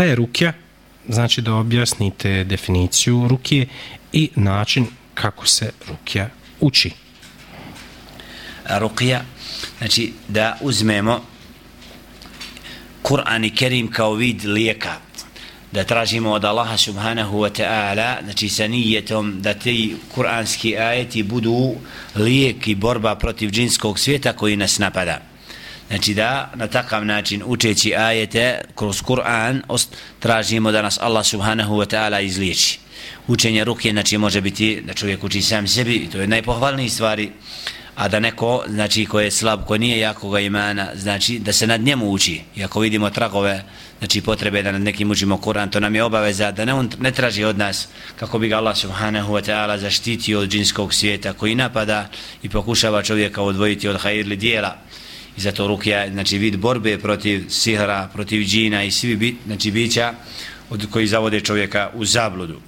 šta je rukja, znači da objasnite definiciju rukje i način kako se rukja uči. Rukja, znači da uzmemo Kur'an i Kerim kao vid lijeka, da tražimo od Allaha subhanahu wa ta'ala, znači sa nijetom da ti kuranski ajeti budu lijek i borba protiv džinskog svijeta koji nas napada. Znači da na takav način učeći ajete kroz Kur'an tražimo da nas Allah subhanahu wa ta'ala izliječi. Učenje ruke znači može biti da čovjek uči sam sebi, to je najpohvalniji stvari, a da neko, znači ko je slab, ko nije jakoga imana, znači da se nad njemu uči. I ako vidimo tragove, znači potrebe da nad nekim učimo Kur'an, to nam je obaveza da ne, on ne traži od nas kako bi ga Allah subhanahu wa ta'ala zaštitio od džinskog svijeta koji napada i pokušava čovjeka odvojiti od hajirli dijela. I zato rukja, znači vid borbe protiv sihra, protiv džina i svi bit, znači bića od koji zavode čovjeka u zabludu.